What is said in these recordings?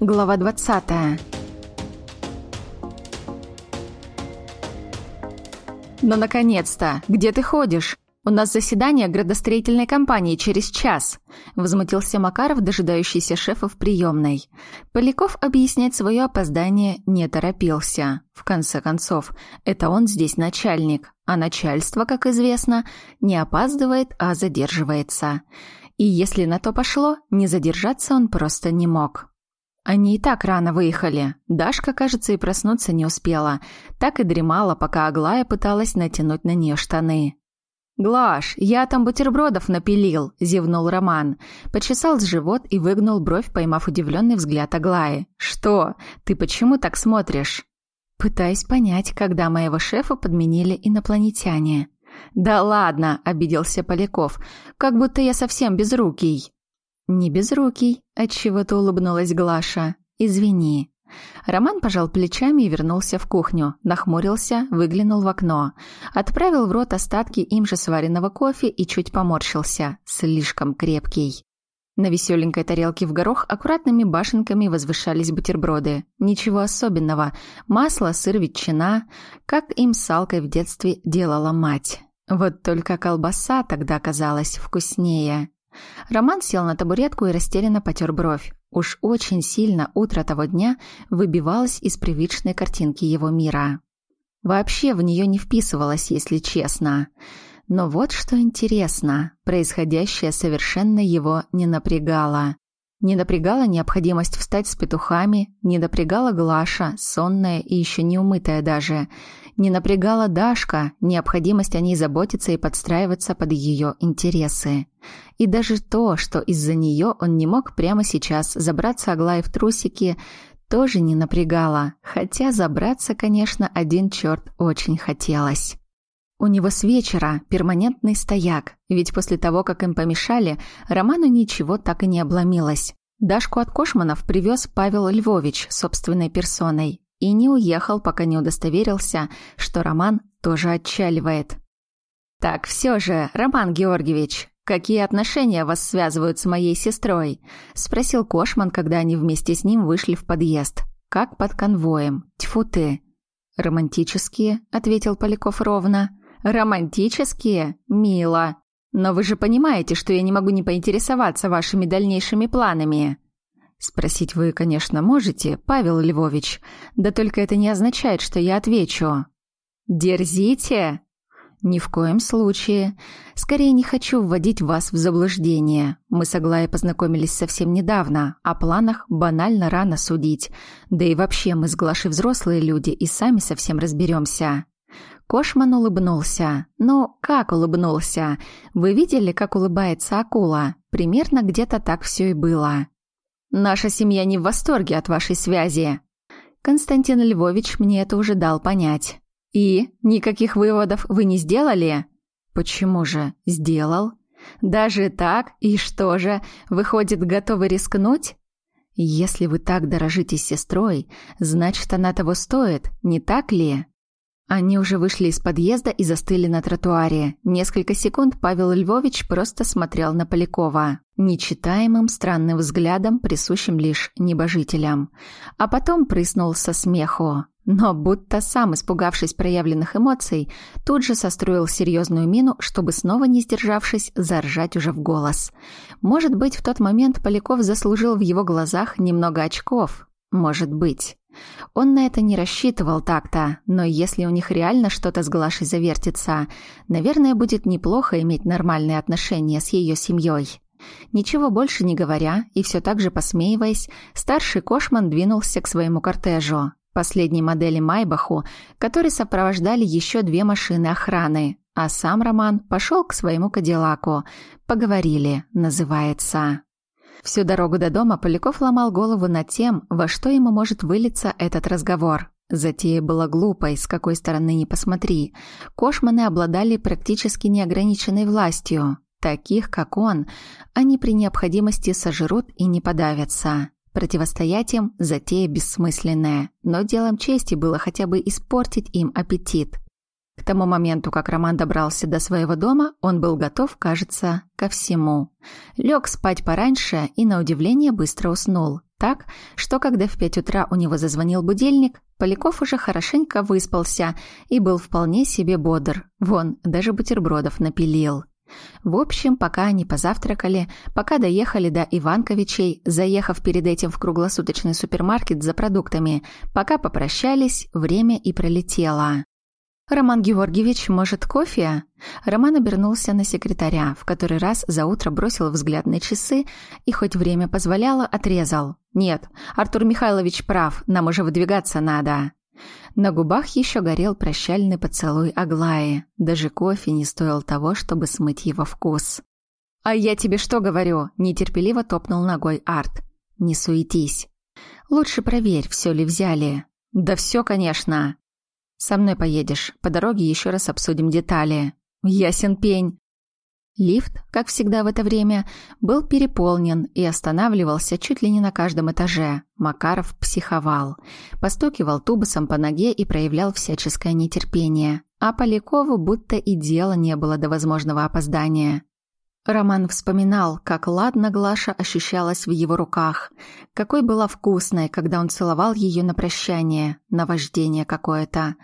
Глава 20. «Ну, наконец-то! Где ты ходишь? У нас заседание градостроительной компании через час!» Возмутился Макаров, дожидающийся шефа в приемной. Поляков объяснять свое опоздание не торопился. В конце концов, это он здесь начальник, а начальство, как известно, не опаздывает, а задерживается. И если на то пошло, не задержаться он просто не мог. Они и так рано выехали. Дашка, кажется, и проснуться не успела. Так и дремала, пока Аглая пыталась натянуть на нее штаны. «Глаш, я там бутербродов напилил», – зевнул Роман. Почесал живот и выгнул бровь, поймав удивленный взгляд Аглаи. «Что? Ты почему так смотришь?» Пытаюсь понять, когда моего шефа подменили инопланетяне. «Да ладно», – обиделся Поляков, – «как будто я совсем безрукий». «Не безрукий», — отчего-то улыбнулась Глаша. «Извини». Роман пожал плечами и вернулся в кухню, нахмурился, выглянул в окно, отправил в рот остатки им же сваренного кофе и чуть поморщился. Слишком крепкий. На веселенькой тарелке в горох аккуратными башенками возвышались бутерброды. Ничего особенного. Масло, сыр, ветчина. Как им с Алкой в детстве делала мать. Вот только колбаса тогда казалась вкуснее. Роман сел на табуретку и растерянно потер бровь. Уж очень сильно утро того дня выбивалось из привычной картинки его мира. Вообще в нее не вписывалось, если честно. Но вот что интересно, происходящее совершенно его не напрягало. Не напрягала необходимость встать с петухами, не напрягала Глаша, сонная и еще не умытая даже. Не напрягала Дашка, необходимость о ней заботиться и подстраиваться под ее интересы. И даже то, что из-за нее он не мог прямо сейчас забраться Аглае в трусики, тоже не напрягало, хотя забраться, конечно, один черт очень хотелось. У него с вечера перманентный стояк, ведь после того, как им помешали, Роману ничего так и не обломилось. Дашку от Кошманов привез Павел Львович собственной персоной и не уехал, пока не удостоверился, что Роман тоже отчаливает. «Так все же, Роман Георгиевич, какие отношения вас связывают с моей сестрой?» – спросил Кошман, когда они вместе с ним вышли в подъезд. «Как под конвоем. Тьфу ты!» «Романтические», – ответил Поляков ровно. «Романтические? Мило. Но вы же понимаете, что я не могу не поинтересоваться вашими дальнейшими планами». Спросить вы, конечно, можете, Павел Львович, да только это не означает, что я отвечу. Дерзите? Ни в коем случае. Скорее не хочу вводить вас в заблуждение. Мы с Аглаей познакомились совсем недавно, о планах банально рано судить. Да и вообще мы с Глашей взрослые люди и сами совсем разберемся. Кошман улыбнулся. Ну, как улыбнулся? Вы видели, как улыбается акула? Примерно где-то так все и было. Наша семья не в восторге от вашей связи. Константин Львович мне это уже дал понять. И никаких выводов вы не сделали? Почему же? Сделал. Даже так? И что же, выходит, готовы рискнуть? Если вы так дорожите сестрой, значит, она того стоит, не так ли? Они уже вышли из подъезда и застыли на тротуаре. Несколько секунд Павел Львович просто смотрел на Полякова, нечитаемым странным взглядом, присущим лишь небожителям. А потом прыснул со смеху. Но будто сам, испугавшись проявленных эмоций, тут же состроил серьезную мину, чтобы снова не сдержавшись, заржать уже в голос. Может быть, в тот момент Поляков заслужил в его глазах немного очков. Может быть. Он на это не рассчитывал так-то, но если у них реально что-то с Глашей завертится, наверное, будет неплохо иметь нормальные отношения с ее семьей. Ничего больше не говоря и все так же посмеиваясь, старший Кошман двинулся к своему кортежу, последней модели Майбаху, который сопровождали еще две машины охраны, а сам Роман пошел к своему Кадиллаку. «Поговорили», называется. Всю дорогу до дома Поляков ломал голову над тем, во что ему может вылиться этот разговор. Затея была глупой, с какой стороны ни посмотри. Кошманы обладали практически неограниченной властью. Таких, как он, они при необходимости сожрут и не подавятся. Противостоять им – затея бессмысленная, но делом чести было хотя бы испортить им аппетит. К тому моменту, как Роман добрался до своего дома, он был готов, кажется, ко всему. Лег спать пораньше и, на удивление, быстро уснул. Так, что когда в пять утра у него зазвонил будильник, Поляков уже хорошенько выспался и был вполне себе бодр. Вон, даже бутербродов напилил. В общем, пока они позавтракали, пока доехали до Иванковичей, заехав перед этим в круглосуточный супермаркет за продуктами, пока попрощались, время и пролетело. «Роман Георгиевич, может, кофе?» Роман обернулся на секретаря, в который раз за утро бросил взгляд на часы и, хоть время позволяло, отрезал. «Нет, Артур Михайлович прав, нам уже выдвигаться надо». На губах еще горел прощальный поцелуй Аглаи. Даже кофе не стоил того, чтобы смыть его вкус. «А я тебе что говорю?» – нетерпеливо топнул ногой Арт. «Не суетись. Лучше проверь, все ли взяли». «Да все, конечно». «Со мной поедешь. По дороге еще раз обсудим детали». «Ясен пень». Лифт, как всегда в это время, был переполнен и останавливался чуть ли не на каждом этаже. Макаров психовал. Постукивал тубусом по ноге и проявлял всяческое нетерпение. А Полякову будто и дела не было до возможного опоздания. Роман вспоминал, как ладно Глаша ощущалась в его руках, какой была вкусной, когда он целовал ее на прощание, наваждение какое-то.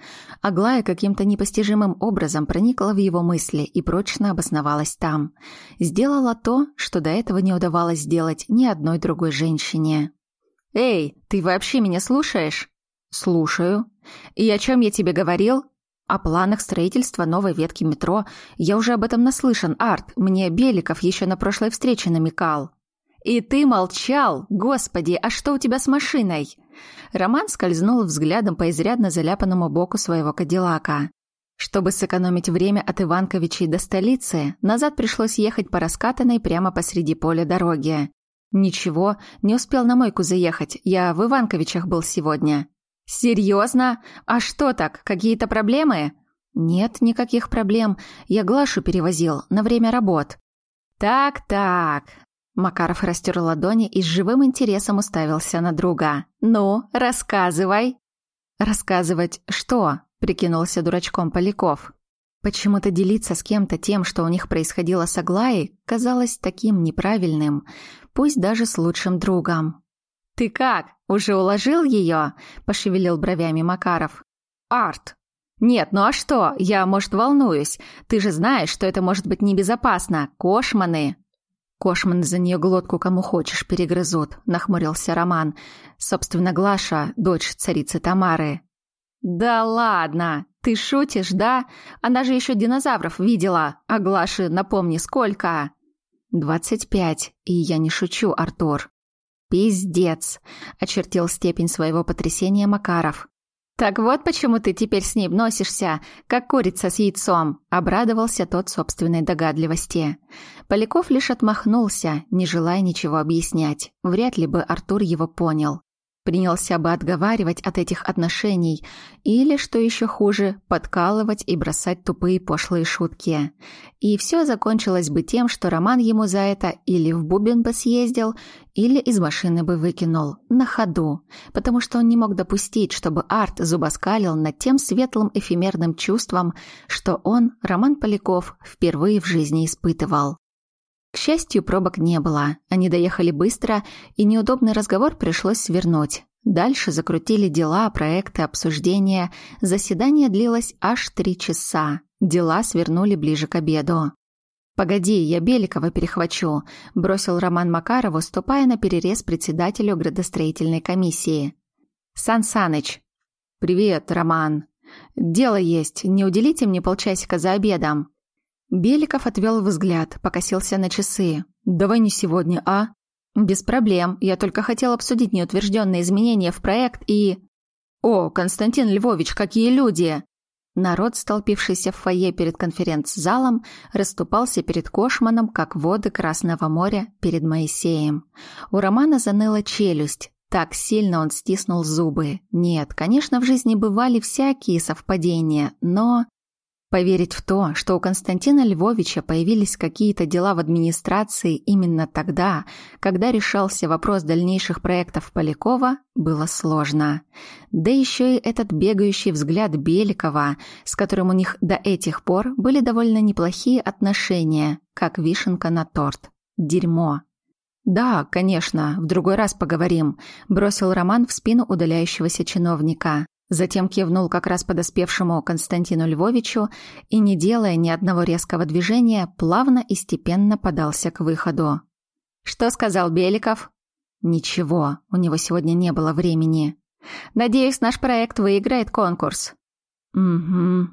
Аглая каким-то непостижимым образом проникла в его мысли и прочно обосновалась там. Сделала то, что до этого не удавалось сделать ни одной другой женщине. «Эй, ты вообще меня слушаешь?» «Слушаю. И о чем я тебе говорил?» О планах строительства новой ветки метро я уже об этом наслышан, Арт. Мне Беликов еще на прошлой встрече намекал. И ты молчал? Господи, а что у тебя с машиной? Роман скользнул взглядом по изрядно заляпанному боку своего Кадиллака. Чтобы сэкономить время от Иванковичей до столицы, назад пришлось ехать по раскатанной прямо посреди поля дороги. Ничего, не успел на мойку заехать. Я в Иванковичах был сегодня. «Серьезно? А что так, какие-то проблемы?» «Нет никаких проблем. Я Глашу перевозил на время работ». «Так-так». Макаров растер ладони и с живым интересом уставился на друга. «Ну, рассказывай». «Рассказывать что?» — прикинулся дурачком Поляков. Почему-то делиться с кем-то тем, что у них происходило с Аглаей, казалось таким неправильным, пусть даже с лучшим другом. «Ты как, уже уложил ее?» – пошевелил бровями Макаров. «Арт!» «Нет, ну а что? Я, может, волнуюсь. Ты же знаешь, что это может быть небезопасно. Кошманы!» «Кошманы за нее глотку кому хочешь перегрызут», — нахмурился Роман. «Собственно, Глаша, дочь царицы Тамары». «Да ладно! Ты шутишь, да? Она же еще динозавров видела. А Глаши, напомни, сколько?» «Двадцать пять. И я не шучу, Артур. «Пиздец!» — очертил степень своего потрясения Макаров. «Так вот почему ты теперь с ним носишься, как курица с яйцом», — обрадовался тот собственной догадливости. Поляков лишь отмахнулся, не желая ничего объяснять. Вряд ли бы Артур его понял принялся бы отговаривать от этих отношений или, что еще хуже, подкалывать и бросать тупые пошлые шутки. И все закончилось бы тем, что Роман ему за это или в бубен бы съездил, или из машины бы выкинул, на ходу, потому что он не мог допустить, чтобы Арт зубоскалил над тем светлым эфемерным чувством, что он, Роман Поляков, впервые в жизни испытывал. К счастью, пробок не было. Они доехали быстро, и неудобный разговор пришлось свернуть. Дальше закрутили дела, проекты, обсуждения. Заседание длилось аж три часа. Дела свернули ближе к обеду. «Погоди, я Беликова перехвачу», – бросил Роман Макарову, ступая на перерез председателю градостроительной комиссии. «Сан Саныч». «Привет, Роман. Дело есть. Не уделите мне полчасика за обедом?» Беликов отвел взгляд, покосился на часы. «Давай не сегодня, а?» «Без проблем. Я только хотел обсудить неутвержденные изменения в проект и...» «О, Константин Львович, какие люди!» Народ, столпившийся в фойе перед конференц-залом, расступался перед Кошманом, как воды Красного моря перед Моисеем. У Романа заныла челюсть. Так сильно он стиснул зубы. Нет, конечно, в жизни бывали всякие совпадения, но... Поверить в то, что у Константина Львовича появились какие-то дела в администрации именно тогда, когда решался вопрос дальнейших проектов Полякова, было сложно. Да еще и этот бегающий взгляд Беликова, с которым у них до этих пор были довольно неплохие отношения, как вишенка на торт. Дерьмо. «Да, конечно, в другой раз поговорим», — бросил Роман в спину удаляющегося чиновника. Затем кивнул как раз подоспевшему Константину Львовичу и, не делая ни одного резкого движения, плавно и степенно подался к выходу. «Что сказал Беликов?» «Ничего, у него сегодня не было времени. Надеюсь, наш проект выиграет конкурс». «Угу».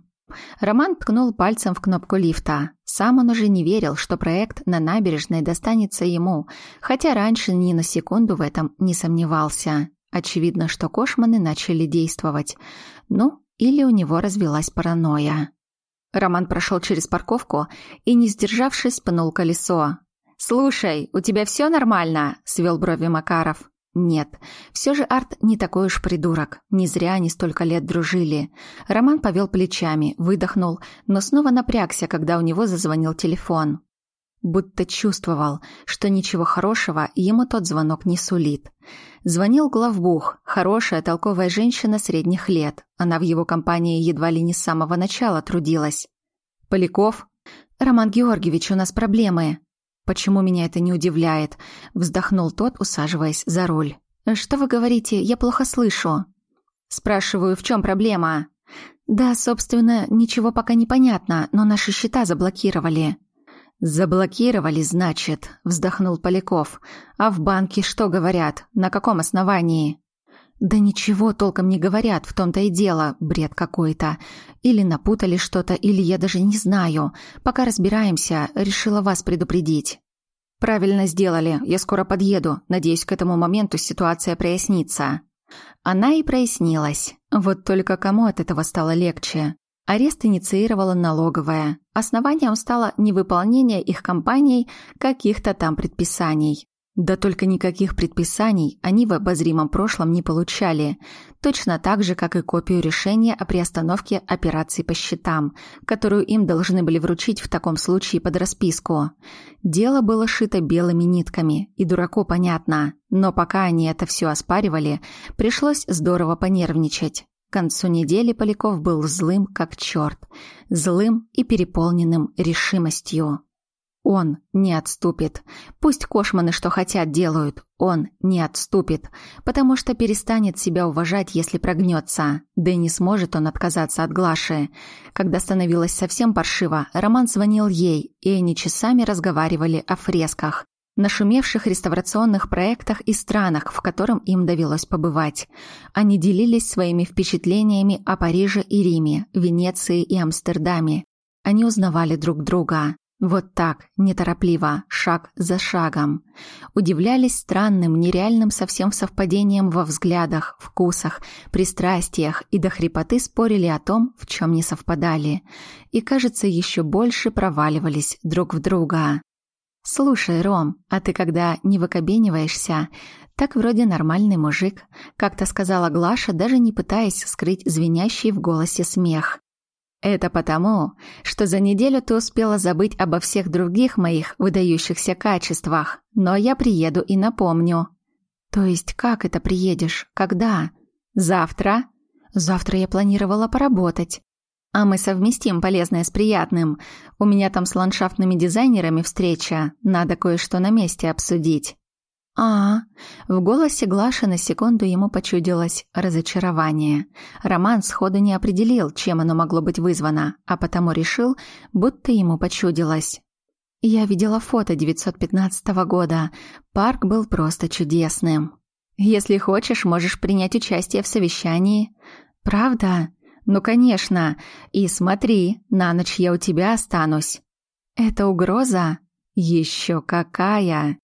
Роман ткнул пальцем в кнопку лифта. Сам он уже не верил, что проект на набережной достанется ему, хотя раньше ни на секунду в этом не сомневался. Очевидно, что кошманы начали действовать. Ну, или у него развелась паранойя. Роман прошел через парковку и, не сдержавшись, пнул колесо. «Слушай, у тебя все нормально?» — свел брови Макаров. Нет, все же Арт не такой уж придурок. Не зря они столько лет дружили. Роман повел плечами, выдохнул, но снова напрягся, когда у него зазвонил телефон. Будто чувствовал, что ничего хорошего ему тот звонок не сулит. Звонил главбух, хорошая, толковая женщина средних лет. Она в его компании едва ли не с самого начала трудилась. «Поляков?» «Роман Георгиевич, у нас проблемы». «Почему меня это не удивляет?» — вздохнул тот, усаживаясь за руль. «Что вы говорите? Я плохо слышу». «Спрашиваю, в чем проблема?» «Да, собственно, ничего пока не понятно, но наши счета заблокировали». «Заблокировали, значит», — вздохнул Поляков. «А в банке что говорят? На каком основании?» «Да ничего толком не говорят, в том-то и дело, бред какой-то. Или напутали что-то, или я даже не знаю. Пока разбираемся, решила вас предупредить». «Правильно сделали, я скоро подъеду. Надеюсь, к этому моменту ситуация прояснится». Она и прояснилась. Вот только кому от этого стало легче? Арест инициировала налоговая. Основанием стало невыполнение их компанией каких-то там предписаний. Да только никаких предписаний они в обозримом прошлом не получали, точно так же, как и копию решения о приостановке операций по счетам, которую им должны были вручить в таком случае под расписку. Дело было шито белыми нитками, и дураку понятно, но пока они это все оспаривали, пришлось здорово понервничать. К концу недели Поляков был злым, как черт, злым и переполненным решимостью. Он не отступит. Пусть кошманы что хотят делают. Он не отступит, потому что перестанет себя уважать, если прогнется. Да и не сможет он отказаться от Глаши. Когда становилось совсем паршиво, Роман звонил ей, и они часами разговаривали о фресках, нашумевших реставрационных проектах и странах, в котором им довелось побывать. Они делились своими впечатлениями о Париже и Риме, Венеции и Амстердаме. Они узнавали друг друга. Вот так, неторопливо, шаг за шагом. Удивлялись странным, нереальным совсем совпадением во взглядах, вкусах, пристрастиях и до хрипоты спорили о том, в чем не совпадали. И, кажется, еще больше проваливались друг в друга. «Слушай, Ром, а ты когда не выкобениваешься, так вроде нормальный мужик», как-то сказала Глаша, даже не пытаясь скрыть звенящий в голосе смех. Это потому, что за неделю ты успела забыть обо всех других моих выдающихся качествах, но я приеду и напомню. То есть как это приедешь? Когда? Завтра? Завтра я планировала поработать. А мы совместим полезное с приятным. У меня там с ландшафтными дизайнерами встреча, надо кое-что на месте обсудить. А, в голосе Глаши на секунду ему почудилось разочарование. Роман сходу не определил, чем оно могло быть вызвано, а потому решил, будто ему почудилось. Я видела фото 915 года. Парк был просто чудесным. Если хочешь, можешь принять участие в совещании. Правда? Ну, конечно. И смотри, на ночь я у тебя останусь. Это угроза? Еще какая!